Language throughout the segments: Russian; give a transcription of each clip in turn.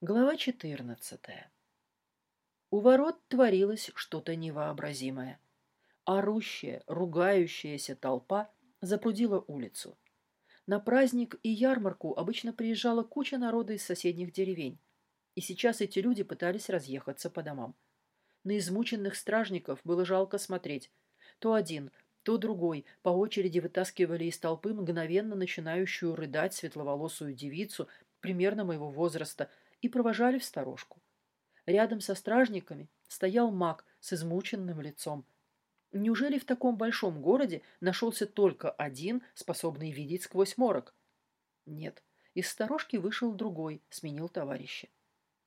Глава 14. У ворот творилось что-то невообразимое. Орущая, ругающаяся толпа запрудила улицу. На праздник и ярмарку обычно приезжала куча народа из соседних деревень, и сейчас эти люди пытались разъехаться по домам. На измученных стражников было жалко смотреть. То один, то другой по очереди вытаскивали из толпы мгновенно начинающую рыдать светловолосую девицу примерно моего возраста – и провожали в сторожку. Рядом со стражниками стоял маг с измученным лицом. Неужели в таком большом городе нашелся только один, способный видеть сквозь морок? Нет, из сторожки вышел другой, сменил товарища.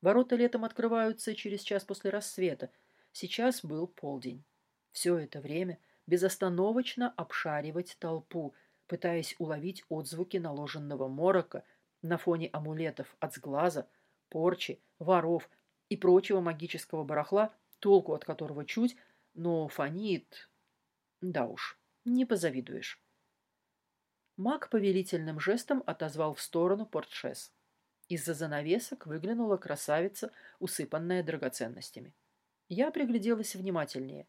Ворота летом открываются через час после рассвета. Сейчас был полдень. Все это время безостановочно обшаривать толпу, пытаясь уловить отзвуки наложенного морока на фоне амулетов от сглаза, порчи, воров и прочего магического барахла, толку от которого чуть, но фонит... Да уж, не позавидуешь. Маг повелительным жестом отозвал в сторону портшес. Из-за занавесок выглянула красавица, усыпанная драгоценностями. Я пригляделась внимательнее.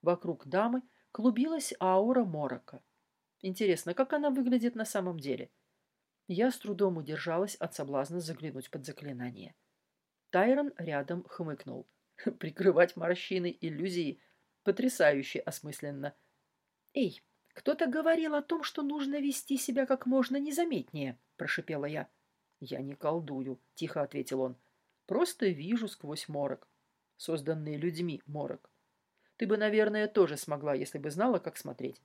Вокруг дамы клубилась аура морока. Интересно, как она выглядит на самом деле? — я с трудом удержалась от соблазна заглянуть под заклинание. Тайрон рядом хмыкнул. Прикрывать морщины иллюзии потрясающе осмысленно. «Эй, кто-то говорил о том, что нужно вести себя как можно незаметнее», – прошипела я. «Я не колдую», – тихо ответил он. «Просто вижу сквозь морок, созданный людьми морок. Ты бы, наверное, тоже смогла, если бы знала, как смотреть».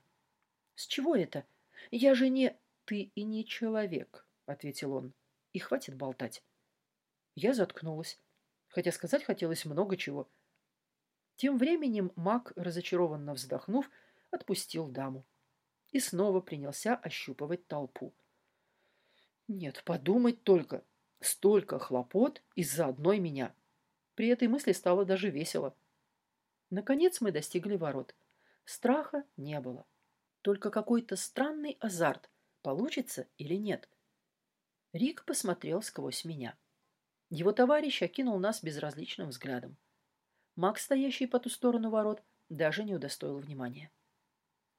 «С чего это? Я же не...» «Ты и не человек», — ответил он. «И хватит болтать». Я заткнулась, хотя сказать хотелось много чего. Тем временем маг, разочарованно вздохнув, отпустил даму и снова принялся ощупывать толпу. Нет, подумать только. Столько хлопот из-за одной меня. При этой мысли стало даже весело. Наконец мы достигли ворот. Страха не было. Только какой-то странный азарт, получится или нет. Рик посмотрел сквозь меня. Его товарищ окинул нас безразличным взглядом. Макс, стоящий по ту сторону ворот, даже не удостоил внимания.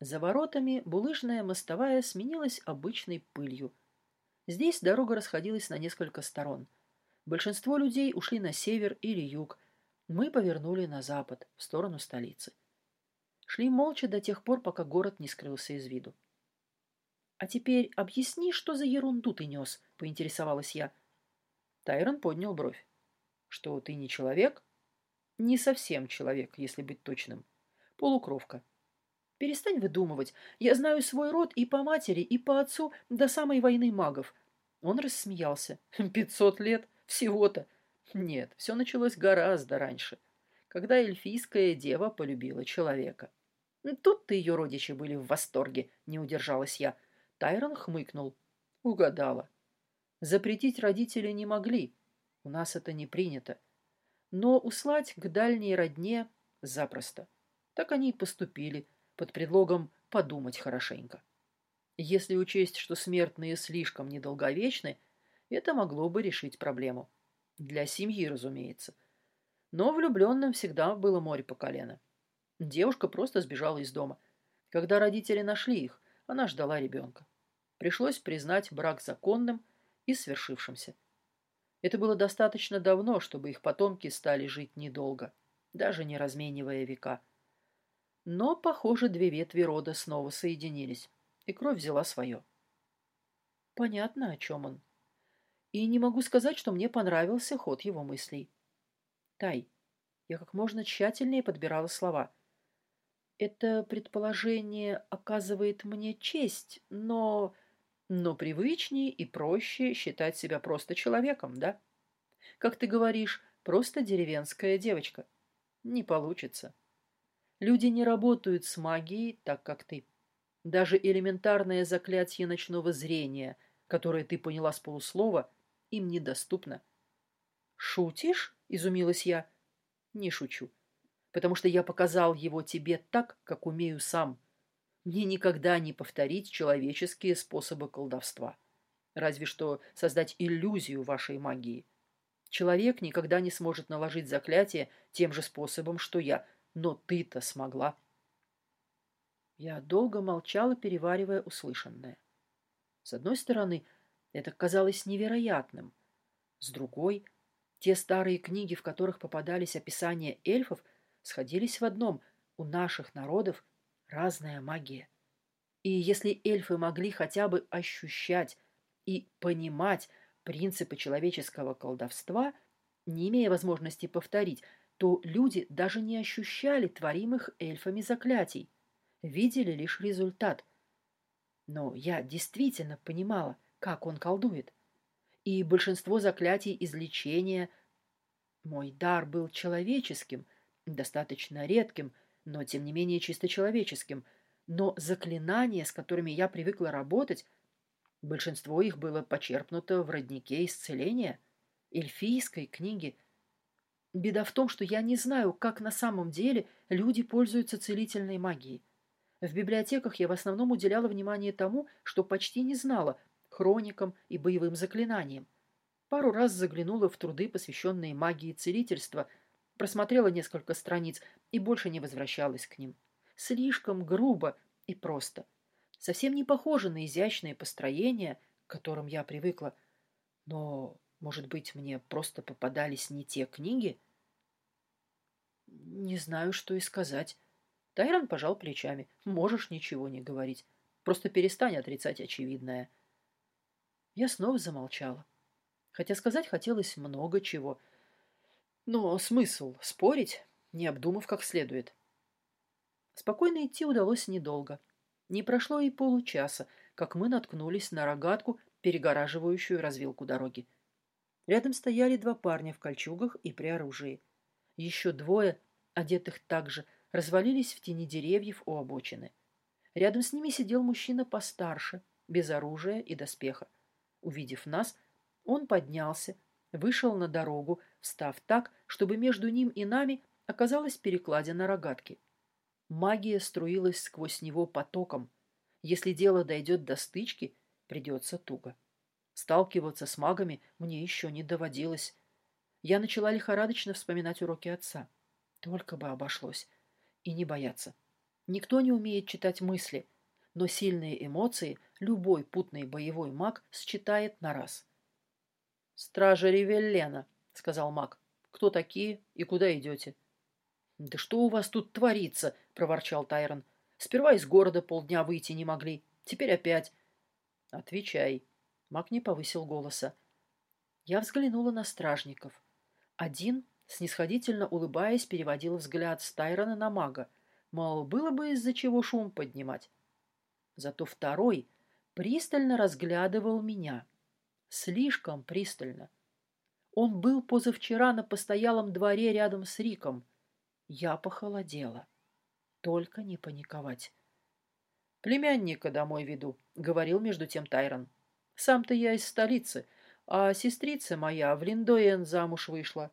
За воротами булыжная мостовая сменилась обычной пылью. Здесь дорога расходилась на несколько сторон. Большинство людей ушли на север или юг. Мы повернули на запад, в сторону столицы. Шли молча до тех пор, пока город не скрылся из виду. «А теперь объясни, что за ерунду ты нес?» — поинтересовалась я. Тайрон поднял бровь. «Что, ты не человек?» «Не совсем человек, если быть точным. Полукровка». «Перестань выдумывать. Я знаю свой род и по матери, и по отцу до самой войны магов». Он рассмеялся. «Пятьсот лет? Всего-то?» «Нет, все началось гораздо раньше, когда эльфийская дева полюбила человека». «Тут-то ее родичи были в восторге», — не удержалась я. Тайрон хмыкнул. Угадала. Запретить родители не могли. У нас это не принято. Но услать к дальней родне запросто. Так они и поступили, под предлогом подумать хорошенько. Если учесть, что смертные слишком недолговечны, это могло бы решить проблему. Для семьи, разумеется. Но влюбленным всегда было море по колено. Девушка просто сбежала из дома. Когда родители нашли их, она ждала ребенка. Пришлось признать брак законным и свершившимся. Это было достаточно давно, чтобы их потомки стали жить недолго, даже не разменивая века. Но, похоже, две ветви рода снова соединились, и кровь взяла свое. Понятно, о чем он. И не могу сказать, что мне понравился ход его мыслей. Тай, я как можно тщательнее подбирала слова – это предположение оказывает мне честь, но... Но привычнее и проще считать себя просто человеком, да? Как ты говоришь, просто деревенская девочка. Не получится. Люди не работают с магией так, как ты. Даже элементарное заклятие ночного зрения, которое ты поняла с полуслова, им недоступно. «Шутишь?» — изумилась я. «Не шучу потому что я показал его тебе так, как умею сам. Мне никогда не повторить человеческие способы колдовства. Разве что создать иллюзию вашей магии. Человек никогда не сможет наложить заклятие тем же способом, что я, но ты-то смогла. Я долго молчала, переваривая услышанное. С одной стороны, это казалось невероятным. С другой, те старые книги, в которых попадались описания эльфов, сходились в одном – у наших народов разная магия. И если эльфы могли хотя бы ощущать и понимать принципы человеческого колдовства, не имея возможности повторить, то люди даже не ощущали творимых эльфами заклятий, видели лишь результат. Но я действительно понимала, как он колдует и большинство заклятий излечения. Мой дар был человеческим, достаточно редким, но тем не менее чисто человеческим. Но заклинания, с которыми я привыкла работать, большинство их было почерпнуто в роднике исцеления, эльфийской книги. Беда в том, что я не знаю, как на самом деле люди пользуются целительной магией. В библиотеках я в основном уделяла внимание тому, что почти не знала, хроникам и боевым заклинаниям. Пару раз заглянула в труды, посвященные магии целительства, просмотрела несколько страниц и больше не возвращалась к ним. Слишком грубо и просто. Совсем не похоже на изящные построения, к которым я привыкла. Но, может быть, мне просто попадались не те книги? Не знаю, что и сказать. Тайрон пожал плечами. Можешь ничего не говорить. Просто перестань отрицать очевидное. Я снова замолчала. Хотя сказать хотелось много чего. Но смысл спорить, не обдумав как следует. Спокойно идти удалось недолго. Не прошло и получаса, как мы наткнулись на рогатку, перегораживающую развилку дороги. Рядом стояли два парня в кольчугах и при оружии. Еще двое, одетых так же, развалились в тени деревьев у обочины. Рядом с ними сидел мужчина постарше, без оружия и доспеха. Увидев нас, он поднялся, вышел на дорогу, встав так, чтобы между ним и нами оказалась перекладина рогатки. Магия струилась сквозь него потоком. Если дело дойдет до стычки, придется туго. Сталкиваться с магами мне еще не доводилось. Я начала лихорадочно вспоминать уроки отца. Только бы обошлось. И не бояться. Никто не умеет читать мысли — но сильные эмоции любой путный боевой маг считает на раз. «Стража Ревеллена», — сказал маг. «Кто такие и куда идете?» «Да что у вас тут творится?» — проворчал Тайрон. «Сперва из города полдня выйти не могли, теперь опять». «Отвечай». Маг не повысил голоса. Я взглянула на стражников. Один, снисходительно улыбаясь, переводил взгляд с Тайрона на мага. Мол, было бы из-за чего шум поднимать. Зато второй пристально разглядывал меня. Слишком пристально. Он был позавчера на постоялом дворе рядом с Риком. Я похолодела. Только не паниковать. «Племянника домой веду», — говорил между тем Тайрон. «Сам-то я из столицы, а сестрица моя в Линдоен замуж вышла.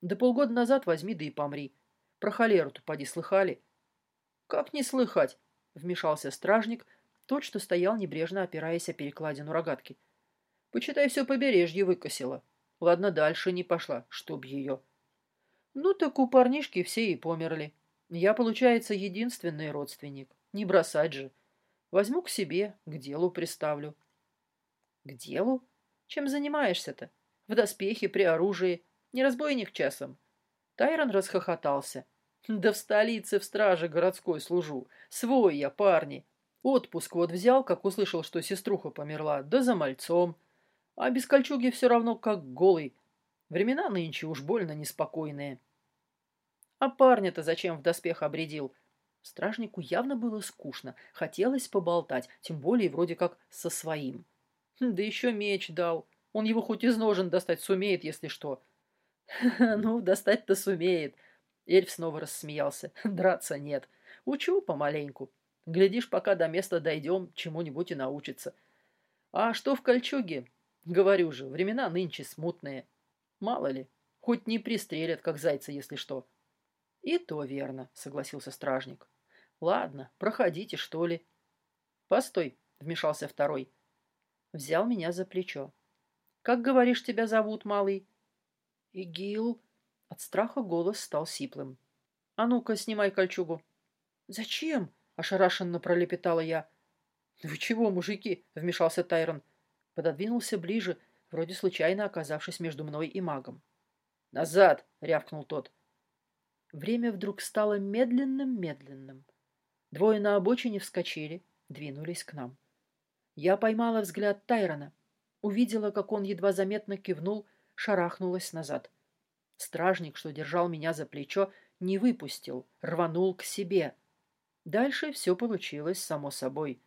Да полгода назад возьми да и помри. Про холеру-то поди слыхали?» «Как не слыхать?» — вмешался стражник, тот, что стоял, небрежно опираясь о перекладину рогатки. Почитай, все побережье выкосило. Ладно, дальше не пошла, чтоб ее. Ну так у парнишки все и померли. Я, получается, единственный родственник. Не бросать же. Возьму к себе, к делу приставлю. К делу? Чем занимаешься-то? В доспехе, при оружии. Не разбойник часом. Тайрон расхохотался. Да в столице в страже городской служу. Свой я, парни. Отпуск вот взял, как услышал, что сеструха померла, да за мальцом. А без кольчуги все равно как голый. Времена нынче уж больно неспокойные. А парня-то зачем в доспех обредил? Стражнику явно было скучно. Хотелось поболтать, тем более вроде как со своим. Да еще меч дал. Он его хоть из ножен достать сумеет, если что. Ну, достать-то сумеет. Эльф снова рассмеялся. Драться нет. Учу помаленьку. Глядишь, пока до места дойдем, чему-нибудь и научится. А что в кольчуге? Говорю же, времена нынче смутные. Мало ли, хоть не пристрелят, как зайца, если что. И то верно, согласился стражник. Ладно, проходите, что ли. Постой, вмешался второй. Взял меня за плечо. Как, говоришь, тебя зовут, малый? «Игил!» От страха голос стал сиплым. «А ну-ка, снимай кольчугу!» «Зачем?» — ошарашенно пролепетала я. «Вы чего, мужики?» — вмешался Тайрон. Пододвинулся ближе, вроде случайно оказавшись между мной и магом. «Назад!» — рявкнул тот. Время вдруг стало медленным-медленным. Двое на обочине вскочили, двинулись к нам. Я поймала взгляд Тайрона, увидела, как он едва заметно кивнул, шарахнулась назад. Стражник, что держал меня за плечо, не выпустил, рванул к себе. Дальше все получилось само собой.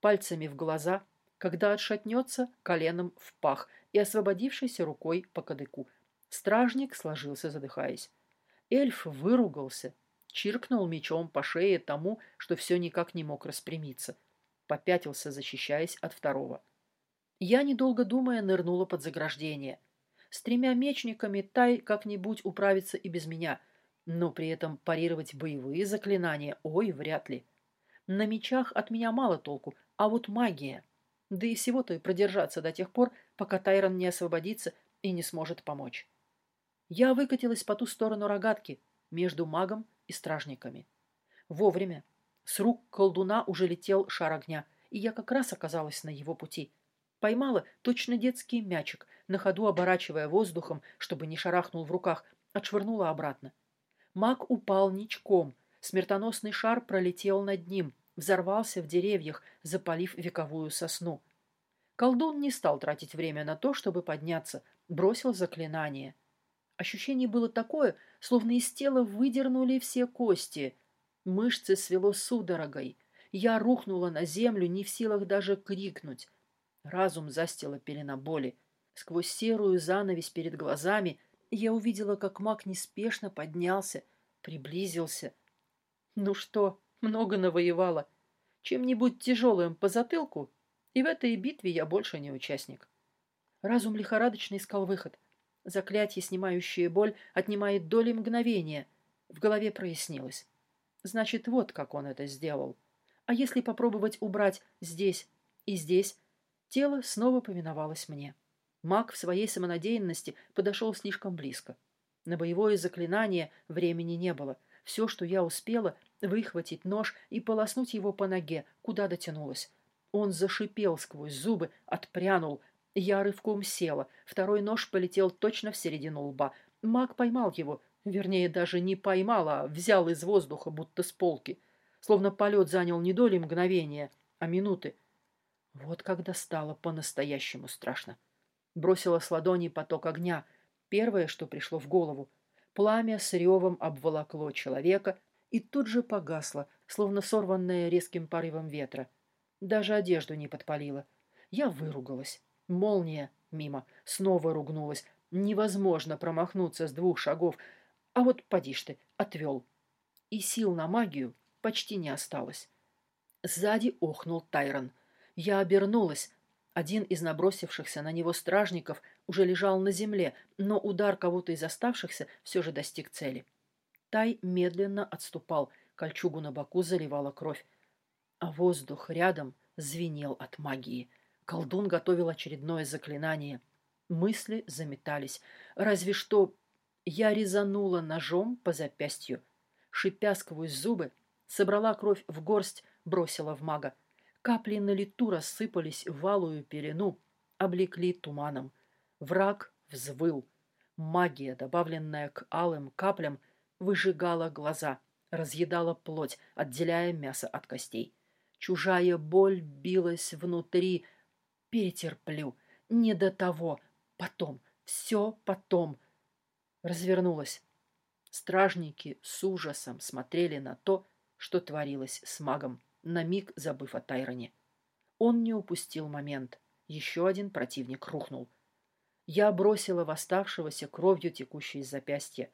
Пальцами в глаза, когда отшатнется, коленом в пах и освободившейся рукой по кадыку. Стражник сложился, задыхаясь. Эльф выругался, чиркнул мечом по шее тому, что все никак не мог распрямиться. Попятился, защищаясь от второго. Я, недолго думая, нырнула под заграждение. С тремя мечниками Тай как-нибудь управится и без меня, но при этом парировать боевые заклинания, ой, вряд ли. На мечах от меня мало толку, а вот магия. Да и всего-то и продержаться до тех пор, пока Тайрон не освободится и не сможет помочь. Я выкатилась по ту сторону рогатки, между магом и стражниками. Вовремя. С рук колдуна уже летел шар огня, и я как раз оказалась на его пути. Поймала точно детский мячик, на ходу оборачивая воздухом, чтобы не шарахнул в руках, отшвырнула обратно. Маг упал ничком, смертоносный шар пролетел над ним, взорвался в деревьях, запалив вековую сосну. Колдун не стал тратить время на то, чтобы подняться, бросил заклинание — Ощущение было такое, словно из тела выдернули все кости. Мышцы свело судорогой. Я рухнула на землю, не в силах даже крикнуть. Разум застила пелена боли. Сквозь серую занавесь перед глазами я увидела, как маг неспешно поднялся, приблизился. Ну что, много навоевала. Чем-нибудь тяжелым по затылку, и в этой битве я больше не участник. Разум лихорадочно искал выход — Заклятие, снимающее боль, отнимает доли мгновения. В голове прояснилось. Значит, вот как он это сделал. А если попробовать убрать здесь и здесь, тело снова повиновалось мне. Маг в своей самонадеянности подошел слишком близко. На боевое заклинание времени не было. Все, что я успела, выхватить нож и полоснуть его по ноге, куда дотянулась. Он зашипел сквозь зубы, отпрянул, я рывком села. Второй нож полетел точно в середину лба. Маг поймал его. Вернее, даже не поймал, а взял из воздуха, будто с полки. Словно полет занял не доли мгновения, а минуты. Вот когда стало по-настоящему страшно. Бросила с ладони поток огня. Первое, что пришло в голову. Пламя с ревом обволокло человека и тут же погасло, словно сорванное резким порывом ветра. Даже одежду не подпалило. Я выругалась. Молния мимо. Снова ругнулась. Невозможно промахнуться с двух шагов. А вот поди ж ты, отвел. И сил на магию почти не осталось. Сзади охнул Тайрон. Я обернулась. Один из набросившихся на него стражников уже лежал на земле, но удар кого-то из оставшихся все же достиг цели. Тай медленно отступал, кольчугу на боку заливала кровь. А воздух рядом звенел от магии. Колдун готовил очередное заклинание. Мысли заметались. Разве что я резанула ножом по запястью. Шипя сквозь зубы, собрала кровь в горсть, бросила в мага. Капли на лету рассыпались в валую перену, облекли туманом. Враг взвыл. Магия, добавленная к алым каплям, выжигала глаза, разъедала плоть, отделяя мясо от костей. Чужая боль билась внутри, Перетерплю. Не до того. Потом. Все потом. Развернулась. Стражники с ужасом смотрели на то, что творилось с магом, на миг забыв о Тайроне. Он не упустил момент. Еще один противник рухнул. Я бросила в оставшегося кровью текущей из запястья.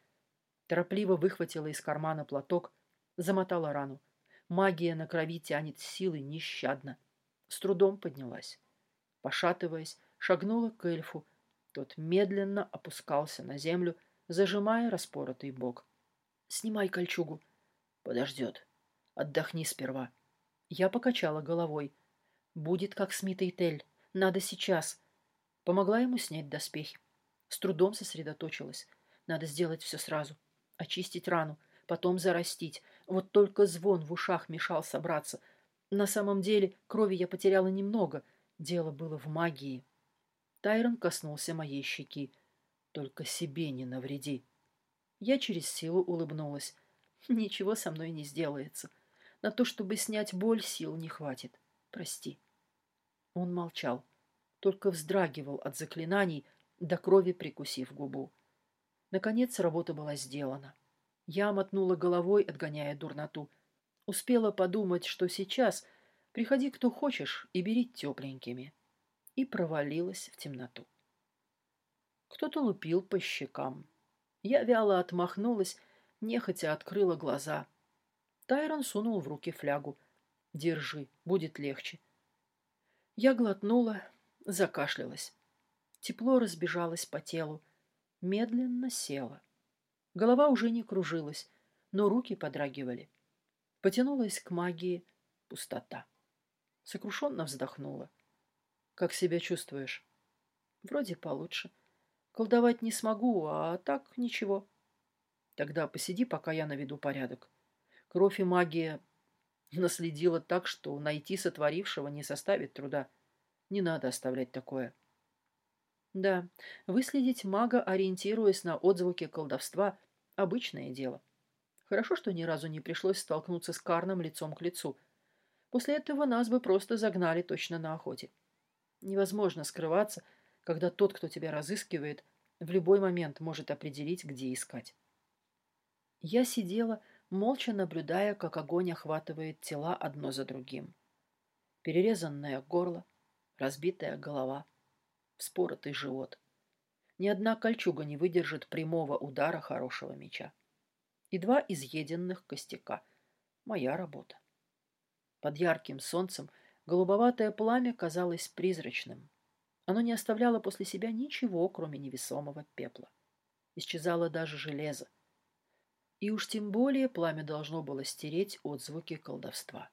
Торопливо выхватила из кармана платок, замотала рану. Магия на крови тянет силы нещадно. С трудом поднялась пошатываясь, шагнула к эльфу. Тот медленно опускался на землю, зажимая распоротый бок. «Снимай кольчугу». «Подождет. Отдохни сперва». Я покачала головой. «Будет как Смит и Тель. Надо сейчас». Помогла ему снять доспехи. С трудом сосредоточилась. Надо сделать все сразу. Очистить рану, потом зарастить. Вот только звон в ушах мешал собраться. На самом деле крови я потеряла немного. Дело было в магии. Тайрон коснулся моей щеки. Только себе не навреди. Я через силу улыбнулась. Ничего со мной не сделается. На то, чтобы снять боль, сил не хватит. Прости. Он молчал, только вздрагивал от заклинаний, до крови прикусив губу. Наконец работа была сделана. Я мотнула головой, отгоняя дурноту. Успела подумать, что сейчас приходи кто хочешь и бери тепленькими. И провалилась в темноту. Кто-то лупил по щекам. Я вяло отмахнулась, нехотя открыла глаза. Тайрон сунул в руки флягу. «Держи, будет легче». Я глотнула, закашлялась. Тепло разбежалось по телу. Медленно села. Голова уже не кружилась, но руки подрагивали. Потянулась к магии пустота. Сокрушенно вздохнула. «Как себя чувствуешь?» «Вроде получше. Колдовать не смогу, а так ничего». «Тогда посиди, пока я наведу порядок. Кровь и магия наследила так, что найти сотворившего не составит труда. Не надо оставлять такое». Да, выследить мага, ориентируясь на отзвуки колдовства, обычное дело. Хорошо, что ни разу не пришлось столкнуться с Карном лицом к лицу. После этого нас бы просто загнали точно на охоте. Невозможно скрываться, когда тот, кто тебя разыскивает, в любой момент может определить, где искать. Я сидела, молча наблюдая, как огонь охватывает тела одно за другим. Перерезанное горло, разбитая голова — вспоротый живот. Ни одна кольчуга не выдержит прямого удара хорошего меча. И два изъеденных костяка. Моя работа. Под ярким солнцем голубоватое пламя казалось призрачным. Оно не оставляло после себя ничего, кроме невесомого пепла. Исчезало даже железо. И уж тем более пламя должно было стереть отзвуки колдовства.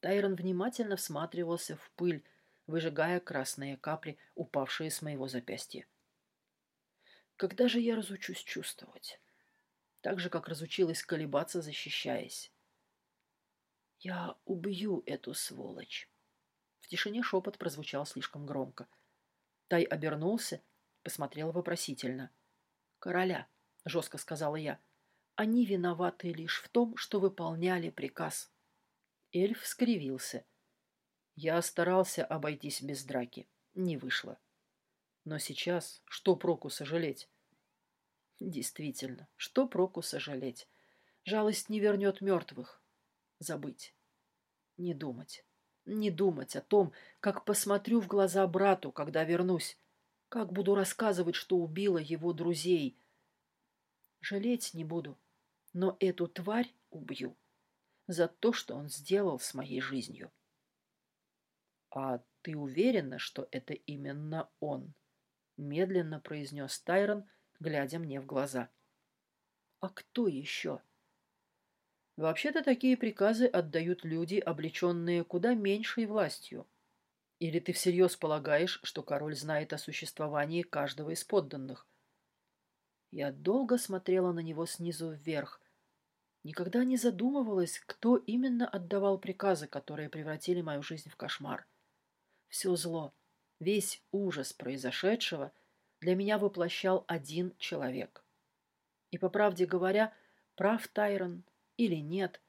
Тайрон внимательно всматривался в пыль, выжигая красные капли, упавшие с моего запястья. Когда же я разучусь чувствовать? Так же, как разучилась колебаться, защищаясь. Я убью эту сволочь. В тишине шепот прозвучал слишком громко. Тай обернулся, посмотрел вопросительно. «Короля», — жестко сказала я, — «они виноваты лишь в том, что выполняли приказ». Эльф скривился — я старался обойтись без драки. Не вышло. Но сейчас что проку сожалеть? Действительно, что проку сожалеть? Жалость не вернет мертвых. Забыть. Не думать. Не думать о том, как посмотрю в глаза брату, когда вернусь. Как буду рассказывать, что убила его друзей. Жалеть не буду, но эту тварь убью за то, что он сделал с моей жизнью. «А ты уверена, что это именно он?» — медленно произнес Тайрон, глядя мне в глаза. «А кто еще?» «Вообще-то такие приказы отдают люди, облеченные куда меньшей властью. Или ты всерьез полагаешь, что король знает о существовании каждого из подданных?» Я долго смотрела на него снизу вверх. Никогда не задумывалась, кто именно отдавал приказы, которые превратили мою жизнь в кошмар. — все зло, весь ужас произошедшего для меня воплощал один человек. И, по правде говоря, прав Тайрон или нет,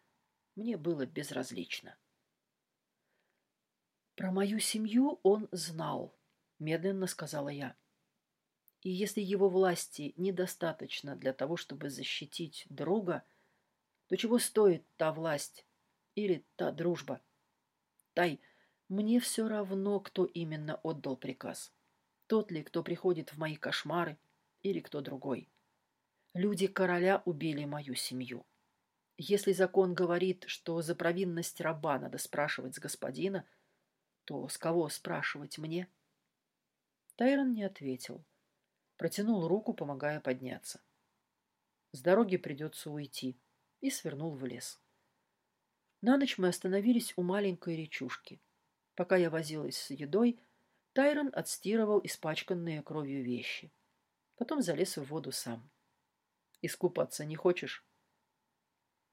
мне было безразлично. «Про мою семью он знал», — медленно сказала я. «И если его власти недостаточно для того, чтобы защитить друга, то чего стоит та власть или та дружба? Тай, мне все равно, кто именно отдал приказ. Тот ли, кто приходит в мои кошмары, или кто другой. Люди короля убили мою семью. Если закон говорит, что за провинность раба надо спрашивать с господина, то с кого спрашивать мне? Тайрон не ответил. Протянул руку, помогая подняться. С дороги придется уйти. И свернул в лес. На ночь мы остановились у маленькой речушки. Пока я возилась с едой, Тайрон отстирывал испачканные кровью вещи. Потом залез в воду сам. «Искупаться не хочешь?»